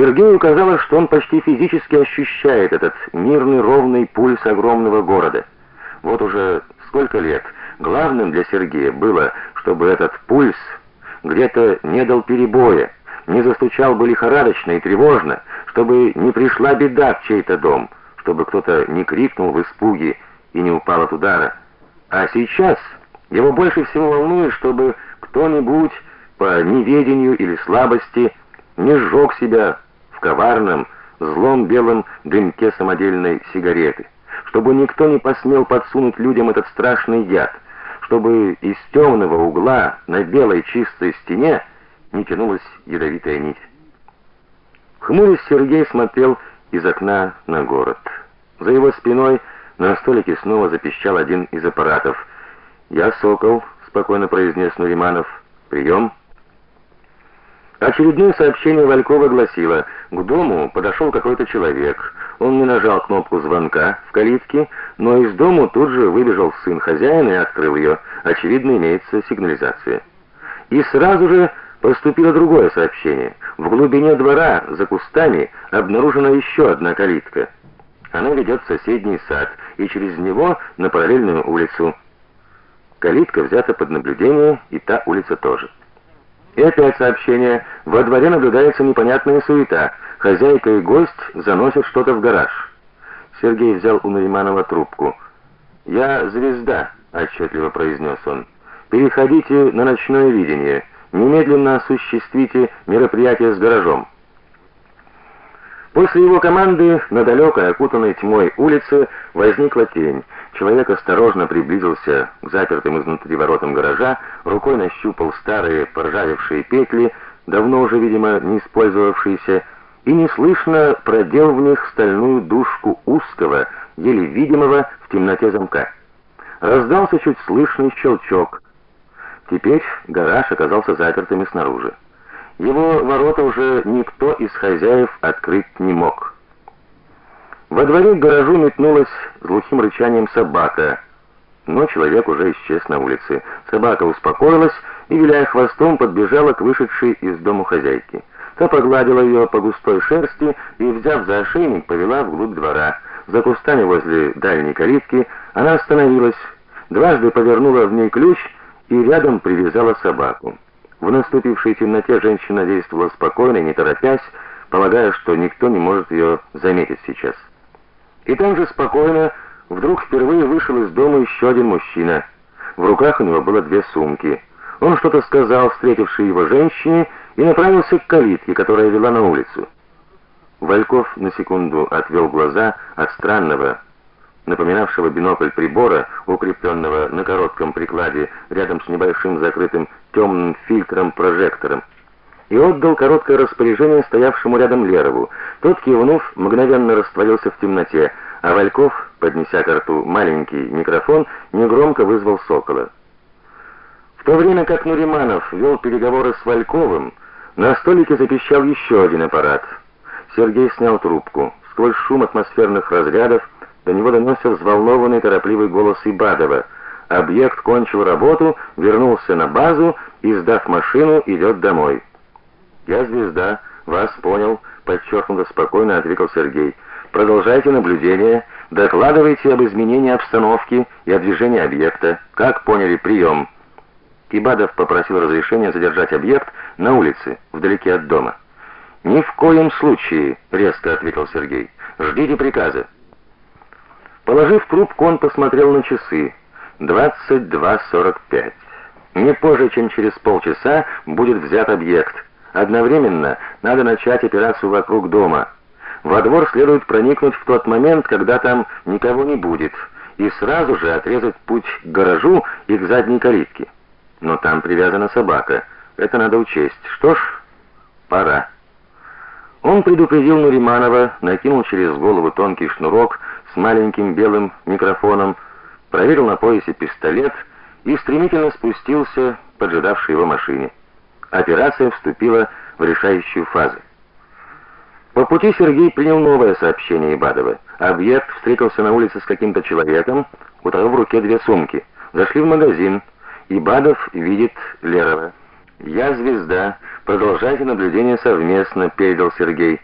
Сергею казалось, что он почти физически ощущает этот мирный ровный пульс огромного города. Вот уже сколько лет главным для Сергея было, чтобы этот пульс где-то не дал перебоя, не застучал бы лихорадочно и тревожно, чтобы не пришла беда в чей-то дом, чтобы кто-то не крикнул в испуге и не упал от удара. А сейчас его больше всего волнует, чтобы кто-нибудь по неведению или слабости не сжег себя в коварном, злом белом дымке самодельной сигареты, чтобы никто не посмел подсунуть людям этот страшный яд, чтобы из темного угла на белой чистой стене не тянулась ядовитая нить. Хмурясь, Сергей смотрел из окна на город. За его спиной на столике снова запищал один из аппаратов. "Я Сокол", спокойно произнес Нуриманов. "Прием». Очередное сообщение Валькова гласило: к дому подошел какой-то человек. Он не нажал кнопку звонка в калитке, но из дому тут же выбежал сын хозяина и открыл ее. Очевидно, имеется сигнализация. И сразу же поступило другое сообщение. В глубине двора, за кустами, обнаружена еще одна калитка. Она ведет в соседний сад и через него на параллельную улицу. Калитка взята под наблюдение, и та улица тоже. И опять сообщение. Во дворе наблюдается непонятная суета. Хозяйка и гость заносят что-то в гараж. Сергей взял у Нариманова трубку. "Я звезда", отчетливо произнес он. "Переходите на ночное видение. Немедленно осуществите мероприятие с гаражом". После его команды на далекой, окутанной тьмой улице возникла тень. Человек осторожно приблизился к запертым изнутри воротам гаража, рукой нащупал старые поржавевшие петли, давно уже, видимо, не использовавшиеся, и неслышно продел в них стальную дужку узкого, еле видимого в темноте замка. Раздался чуть слышный щелчок. Теперь гараж оказался запертым снаружи. Его ворота уже никто из хозяев открыть не мог. Во дворе к гаражу метнулась глухим рычанием собака, но человек уже исчез на улице. Собака успокоилась и, виляя хвостом, подбежала к вышедшей из дому хозяйке. Та погладила ее по густой шерсти и, взяв за ошейник, повела вглубь двора. За кустами возле дальней калитки она остановилась, дважды повернула в ней ключ и рядом привязала собаку. В наступившей темноте женщина действовала спокойно, не торопясь, полагая, что никто не может ее заметить сейчас. И там же спокойно вдруг впервые вышел из дома еще один мужчина. В руках у него было две сумки. Он что-то сказал встретившей его женщине и направился к калитке, которая вела на улицу. Вальков на секунду отвел глаза от странного напоминавшего бинокль прибора, укрепленного на коротком прикладе рядом с небольшим закрытым темным фильтром-прожектором, и отдал короткое распоряжение стоявшему рядом Лерову. Тот, кивнув, мгновенно растворился в темноте, а Вальков, поднеся к рту маленький микрофон, негромко вызвал Сокола. В то время как Нуриманов вел переговоры с Вальковым, на столике запищал еще один аппарат. Сергей снял трубку. Сквозь шум атмосферных разрядов до него донесся взволнованный торопливый голос Ибадова. Объект кончил работу, вернулся на базу и, сдав машину, идет домой. Я звезда, вас понял, подчеркнуто спокойно ответил Сергей. Продолжайте наблюдение, докладывайте об изменении обстановки и о движении объекта. Как поняли прием?» Ибадов попросил разрешения задержать объект на улице, вдалеке от дома. Ни в коем случае, резко ответил Сергей. Ждите приказа. Положив трубку, он посмотрел на часы. 22:45. Не позже, чем через полчаса будет взят объект. Одновременно надо начать операцию вокруг дома. Во двор следует проникнуть в тот момент, когда там никого не будет, и сразу же отрезать путь к гаражу и к задней калитке. Но там привязана собака. Это надо учесть. Что ж, пора. Он предупредил Нуриманова, накинул через голову тонкий шнурок с маленьким белым микрофоном, проверил на поясе пистолет и стремительно спустился к поджидавшей его машине. Операция вступила в решающую фазу. По пути Сергей принял новое сообщение Ибадова. Объект встретился на улице с каким-то человеком, у того в руке две сумки. Зашли в магазин. Ибадов видит Лерова. «Я звезда. Продолжайте наблюдение совместно», — передал Сергей.